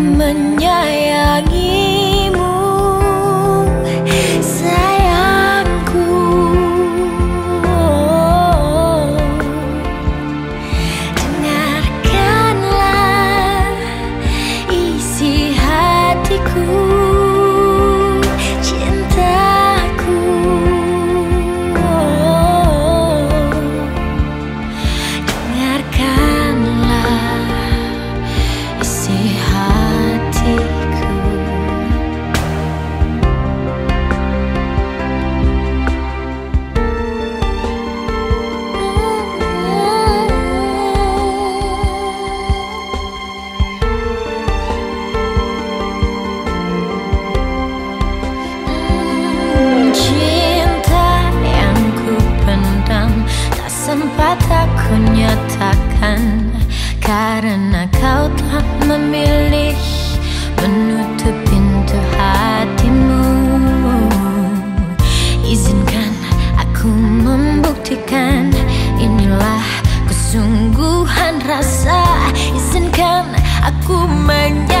menyayangi aku menjadi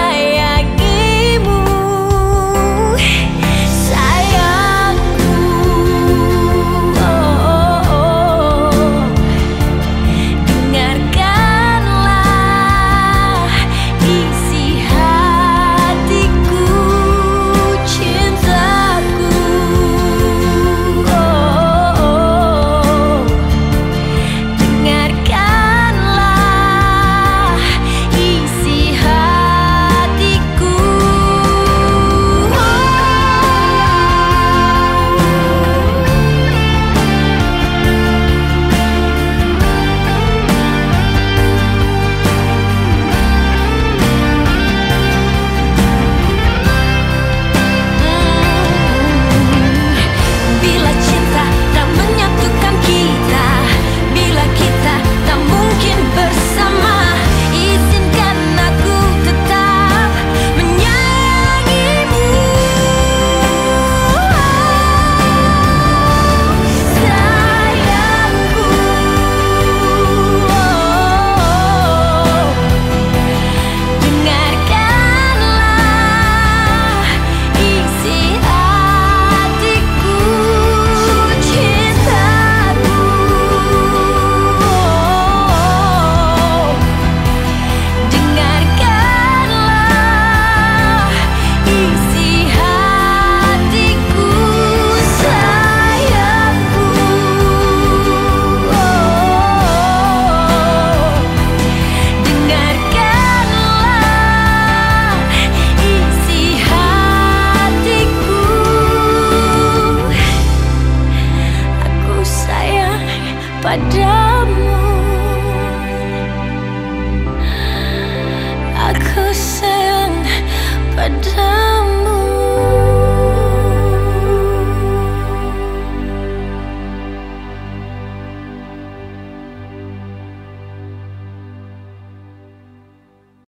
I die